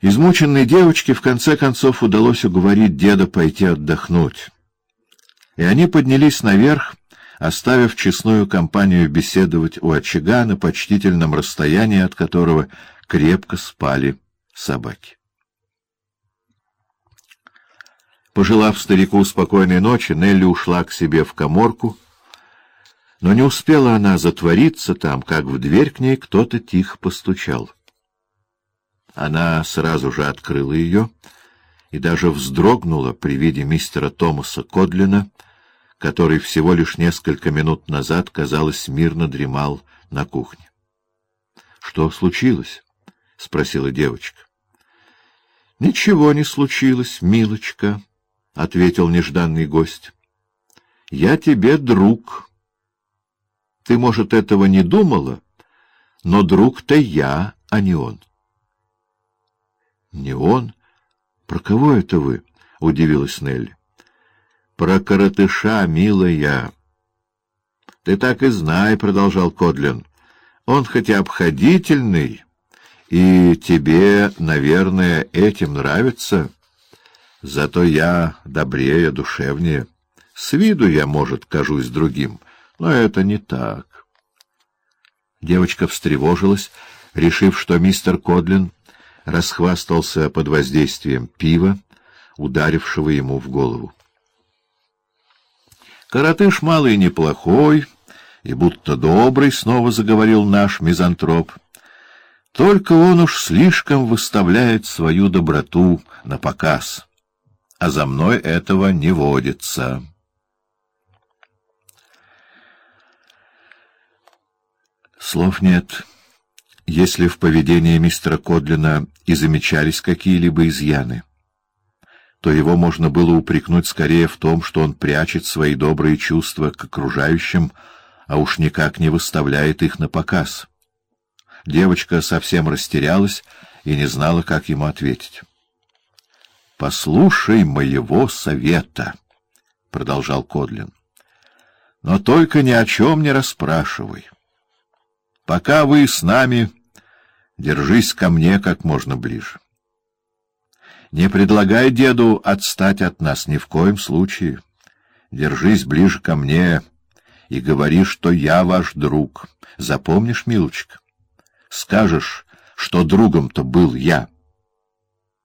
Измученной девочке в конце концов удалось уговорить деда пойти отдохнуть. И они поднялись наверх, оставив честную компанию беседовать у очага на почтительном расстоянии, от которого крепко спали собаки. Пожелав старику спокойной ночи, Нелли ушла к себе в коморку, но не успела она затвориться там, как в дверь к ней кто-то тихо постучал. Она сразу же открыла ее и даже вздрогнула при виде мистера Томаса Кодлина, который всего лишь несколько минут назад, казалось, мирно дремал на кухне. — Что случилось? — спросила девочка. — Ничего не случилось, милочка, — ответил нежданный гость. — Я тебе друг. Ты, может, этого не думала, но друг-то я, а не он. — Не он? Про кого это вы? — удивилась Нелли. — Про коротыша, милая. — Ты так и знай, — продолжал Кодлин. — Он хоть и обходительный, и тебе, наверное, этим нравится, зато я добрее, душевнее. С виду я, может, кажусь другим, но это не так. Девочка встревожилась, решив, что мистер Кодлин расхвастался под воздействием пива, ударившего ему в голову. «Коротыш малый неплохой и будто добрый», — снова заговорил наш мизантроп. «Только он уж слишком выставляет свою доброту на показ, а за мной этого не водится». Слов нет. Если в поведении мистера Кодлина и замечались какие-либо изъяны, то его можно было упрекнуть скорее в том, что он прячет свои добрые чувства к окружающим, а уж никак не выставляет их на показ. Девочка совсем растерялась и не знала, как ему ответить. — Послушай моего совета, — продолжал Кодлин, — но только ни о чем не расспрашивай. Пока вы с нами Держись ко мне как можно ближе. Не предлагай деду отстать от нас ни в коем случае. Держись ближе ко мне и говори, что я ваш друг. Запомнишь, милочка? Скажешь, что другом-то был я.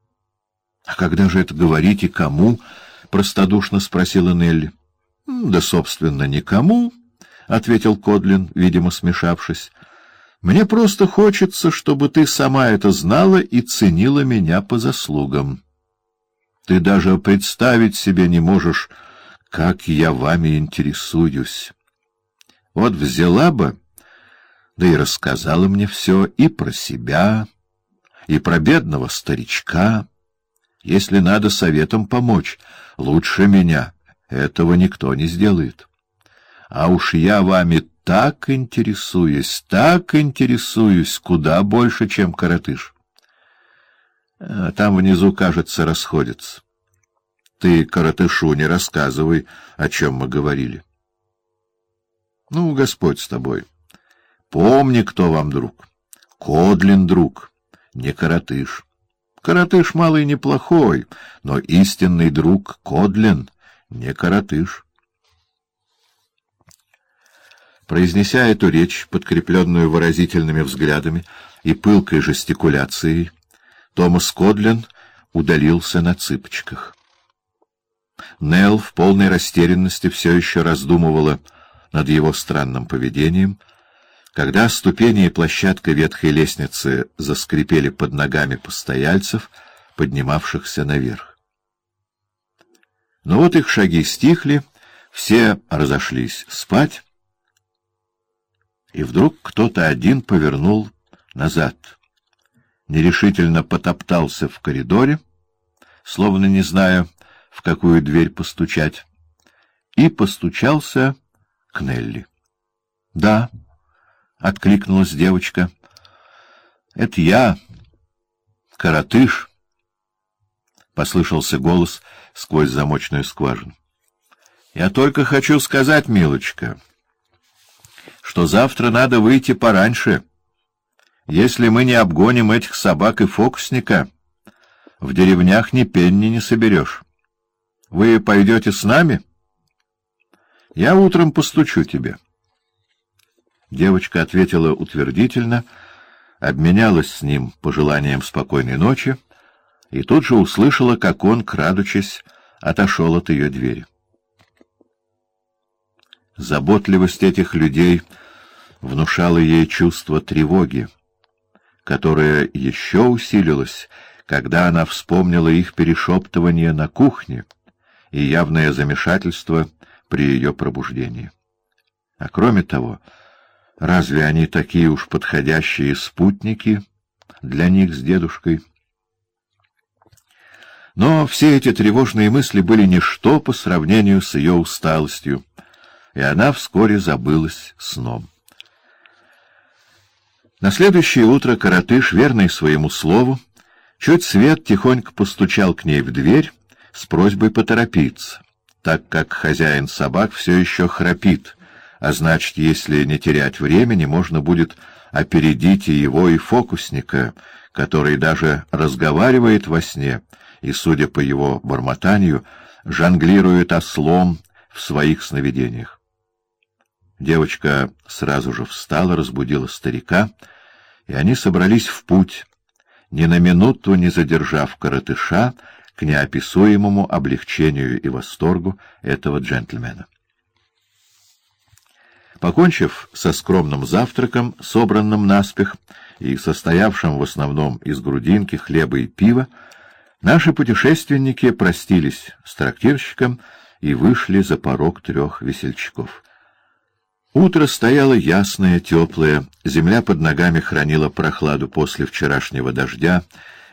— А когда же это говорить и кому? — простодушно спросила Нелли. — Да, собственно, никому, — ответил Кодлин, видимо, смешавшись. Мне просто хочется, чтобы ты сама это знала и ценила меня по заслугам. Ты даже представить себе не можешь, как я вами интересуюсь. Вот взяла бы, да и рассказала мне все и про себя, и про бедного старичка. Если надо советом помочь, лучше меня этого никто не сделает. А уж я вами так интересуюсь, так интересуюсь, куда больше, чем коротыш. А там внизу, кажется, расходятся. Ты коротышу не рассказывай, о чем мы говорили. Ну, Господь с тобой. Помни, кто вам друг. Кодлин друг, не коротыш. Коротыш малый неплохой, но истинный друг Кодлин, не коротыш. Произнеся эту речь, подкрепленную выразительными взглядами и пылкой жестикуляцией, Томас Кодлин удалился на цыпочках. Нелл в полной растерянности все еще раздумывала над его странным поведением, когда ступени и площадка ветхой лестницы заскрипели под ногами постояльцев, поднимавшихся наверх. Но вот их шаги стихли, все разошлись спать, и вдруг кто-то один повернул назад. Нерешительно потоптался в коридоре, словно не зная, в какую дверь постучать, и постучался к Нелли. — Да, — откликнулась девочка, — это я, коротыш, — послышался голос сквозь замочную скважину. — Я только хочу сказать, милочка, — что завтра надо выйти пораньше. Если мы не обгоним этих собак и фокусника, В деревнях ни пенни не соберешь. Вы пойдете с нами? Я утром постучу тебе. Девочка ответила утвердительно, обменялась с ним пожеланием спокойной ночи и тут же услышала, как он, крадучись, отошел от ее двери. Заботливость этих людей внушала ей чувство тревоги, которое еще усилилось, когда она вспомнила их перешептывание на кухне и явное замешательство при ее пробуждении. А кроме того, разве они такие уж подходящие спутники для них с дедушкой? Но все эти тревожные мысли были ничто по сравнению с ее усталостью, и она вскоре забылась сном. На следующее утро коротыш, верный своему слову, Чуть свет тихонько постучал к ней в дверь с просьбой поторопиться, так как хозяин собак все еще храпит, а значит, если не терять времени, можно будет опередить и его, и фокусника, который даже разговаривает во сне и, судя по его бормотанию, жонглирует ослом в своих сновидениях. Девочка сразу же встала, разбудила старика, и они собрались в путь, ни на минуту не задержав коротыша к неописуемому облегчению и восторгу этого джентльмена. Покончив со скромным завтраком, собранным наспех и состоявшим в основном из грудинки, хлеба и пива, наши путешественники простились с трактирщиком и вышли за порог трех весельчаков. Утро стояло ясное, теплое, земля под ногами хранила прохладу после вчерашнего дождя,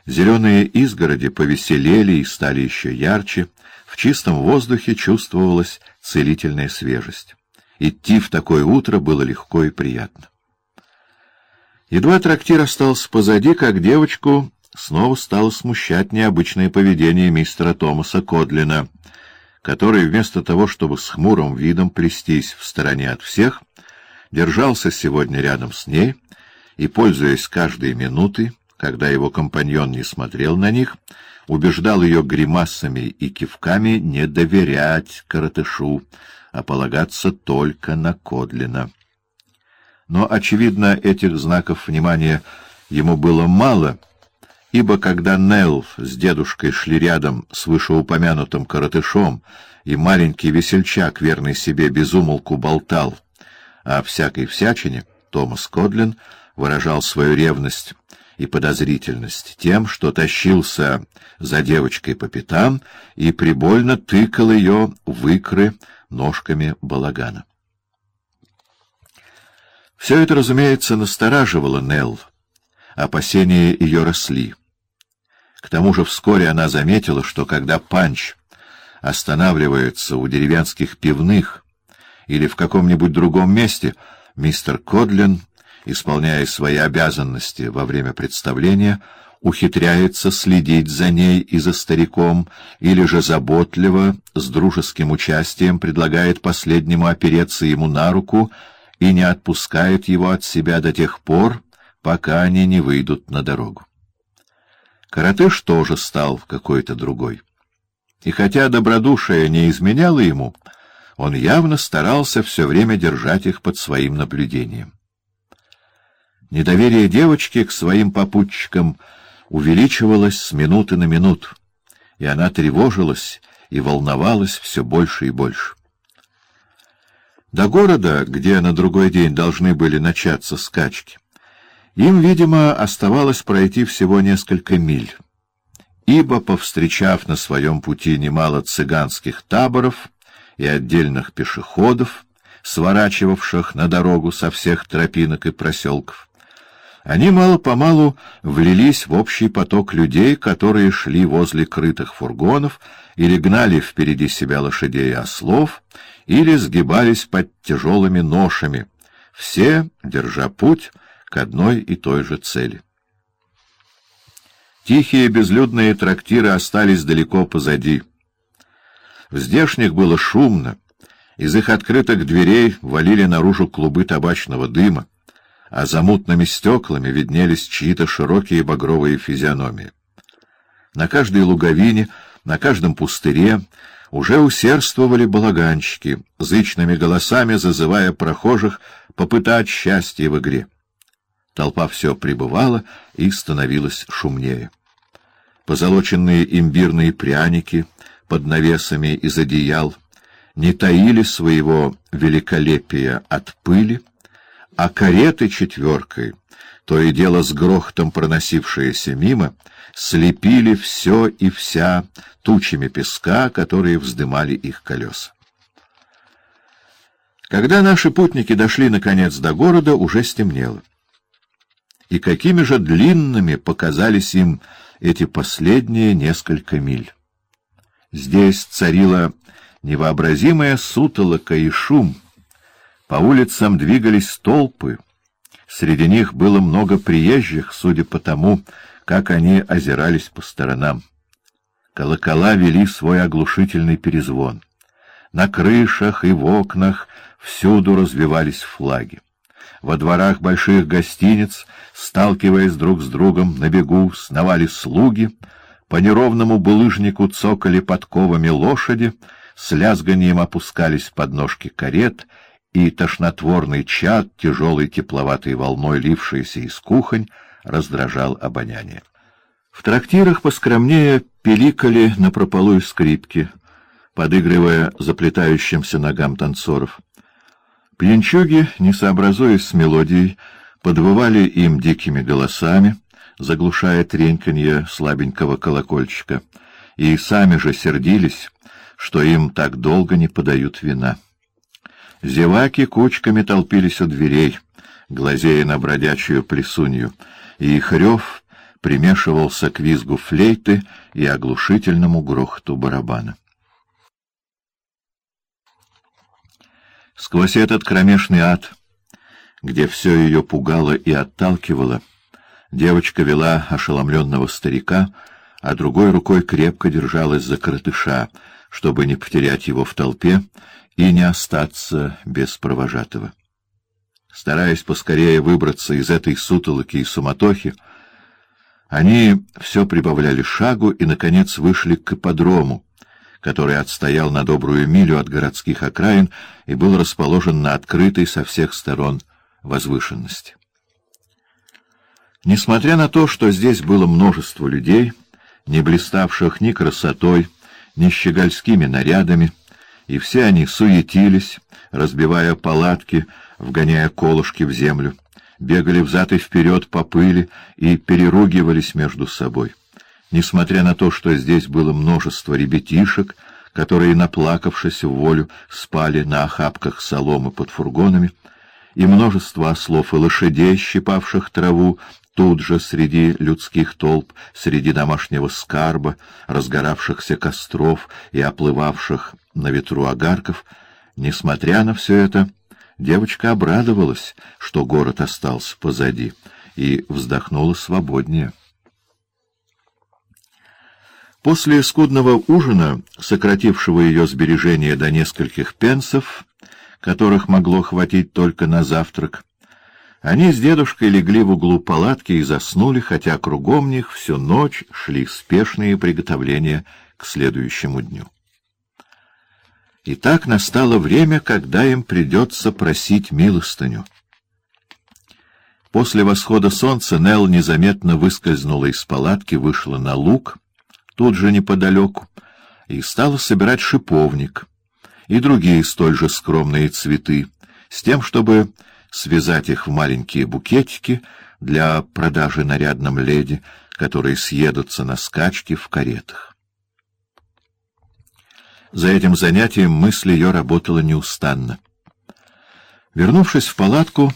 зеленые изгороди повеселели и стали еще ярче, в чистом воздухе чувствовалась целительная свежесть. Идти в такое утро было легко и приятно. Едва трактир остался позади, как девочку снова стало смущать необычное поведение мистера Томаса Кодлина — который вместо того, чтобы с хмурым видом плестись в стороне от всех, держался сегодня рядом с ней и, пользуясь каждой минутой, когда его компаньон не смотрел на них, убеждал ее гримасами и кивками не доверять коротышу, а полагаться только на Кодлина. Но, очевидно, этих знаков внимания ему было мало, ибо когда Нелл с дедушкой шли рядом с вышеупомянутым коротышом, и маленький весельчак, верный себе, безумолку болтал о всякой всячине, Томас Кодлин выражал свою ревность и подозрительность тем, что тащился за девочкой по пятам и прибольно тыкал ее в икры ножками балагана. Все это, разумеется, настораживало Нелл. Опасения ее росли. К тому же вскоре она заметила, что когда Панч останавливается у деревенских пивных или в каком-нибудь другом месте, мистер Кодлин, исполняя свои обязанности во время представления, ухитряется следить за ней и за стариком, или же заботливо, с дружеским участием предлагает последнему опереться ему на руку и не отпускает его от себя до тех пор, пока они не выйдут на дорогу. Каратыш тоже стал какой-то другой. И хотя добродушие не изменяло ему, он явно старался все время держать их под своим наблюдением. Недоверие девочки к своим попутчикам увеличивалось с минуты на минуту, и она тревожилась и волновалась все больше и больше. До города, где на другой день должны были начаться скачки, им, видимо, оставалось пройти всего несколько миль, ибо, повстречав на своем пути немало цыганских таборов и отдельных пешеходов, сворачивавших на дорогу со всех тропинок и проселков, они мало-помалу влились в общий поток людей, которые шли возле крытых фургонов или гнали впереди себя лошадей и ослов, или сгибались под тяжелыми ношами, все, держа путь, к одной и той же цели. Тихие безлюдные трактиры остались далеко позади. В здешних было шумно, из их открытых дверей валили наружу клубы табачного дыма, а за мутными стеклами виднелись чьи-то широкие багровые физиономии. На каждой луговине, на каждом пустыре уже усердствовали балаганщики, зычными голосами зазывая прохожих попытать счастье в игре. Толпа все прибывала и становилась шумнее. Позолоченные имбирные пряники под навесами из одеял не таили своего великолепия от пыли, а кареты четверкой, то и дело с грохотом проносившиеся мимо, слепили все и вся тучами песка, которые вздымали их колеса. Когда наши путники дошли, наконец, до города, уже стемнело. И какими же длинными показались им эти последние несколько миль. Здесь царила невообразимая сутолока и шум. По улицам двигались толпы. Среди них было много приезжих, судя по тому, как они озирались по сторонам. Колокола вели свой оглушительный перезвон. На крышах и в окнах всюду развивались флаги. Во дворах больших гостиниц, сталкиваясь друг с другом на бегу, сновали слуги, по неровному булыжнику цокали подковами лошади, с лязганием опускались подножки карет, и тошнотворный чад, тяжелой тепловатой волной лившийся из кухонь, раздражал обоняние. В трактирах поскромнее пиликали на прополую скрипки, подыгрывая заплетающимся ногам танцоров. Пьянчуги, не сообразуясь с мелодией, подвывали им дикими голосами, заглушая треньканье слабенького колокольчика, и сами же сердились, что им так долго не подают вина. Зеваки кучками толпились у дверей, глазея на бродячую плесунью, и их рев примешивался к визгу флейты и оглушительному грохоту барабана. Сквозь этот кромешный ад, где все ее пугало и отталкивало, девочка вела ошеломленного старика, а другой рукой крепко держалась за коротыша, чтобы не потерять его в толпе и не остаться без провожатого. Стараясь поскорее выбраться из этой сутолоки и суматохи, они все прибавляли шагу и, наконец, вышли к ипподрому, который отстоял на добрую милю от городских окраин и был расположен на открытой со всех сторон возвышенности. Несмотря на то, что здесь было множество людей, не блиставших ни красотой, ни щегольскими нарядами, и все они суетились, разбивая палатки, вгоняя колышки в землю, бегали взад и вперед по пыли и переругивались между собой. Несмотря на то, что здесь было множество ребятишек, которые, наплакавшись в волю, спали на охапках соломы под фургонами, и множество ослов и лошадей, щипавших траву, тут же среди людских толп, среди домашнего скарба, разгоравшихся костров и оплывавших на ветру огарков, несмотря на все это, девочка обрадовалась, что город остался позади, и вздохнула свободнее. После скудного ужина, сократившего ее сбережения до нескольких пенсов, которых могло хватить только на завтрак, они с дедушкой легли в углу палатки и заснули, хотя кругом них всю ночь шли спешные приготовления к следующему дню. И так настало время, когда им придется просить милостыню. После восхода солнца Нелл незаметно выскользнула из палатки, вышла на луг — тут же неподалеку, и стала собирать шиповник и другие столь же скромные цветы, с тем, чтобы связать их в маленькие букетики для продажи нарядным леди, которые съедутся на скачки в каретах. За этим занятием мысль ее работала неустанно. Вернувшись в палатку,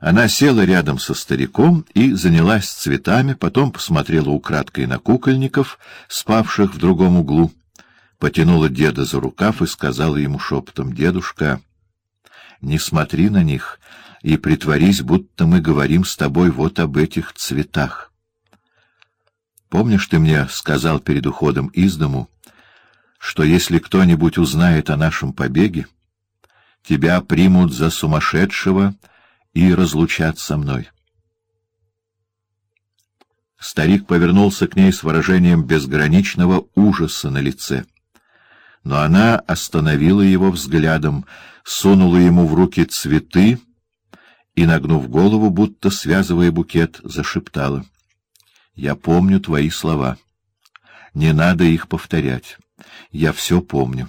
она села рядом со стариком и занялась цветами, потом посмотрела украдкой на кукольников, спавших в другом углу, потянула деда за рукав и сказала ему шепотом, «Дедушка, не смотри на них и притворись, будто мы говорим с тобой вот об этих цветах. Помнишь, ты мне сказал перед уходом из дому, что если кто-нибудь узнает о нашем побеге, тебя примут за сумасшедшего, и разлучат со мной. Старик повернулся к ней с выражением безграничного ужаса на лице. Но она остановила его взглядом, сунула ему в руки цветы и, нагнув голову, будто связывая букет, зашептала. — Я помню твои слова. Не надо их повторять. Я все помню.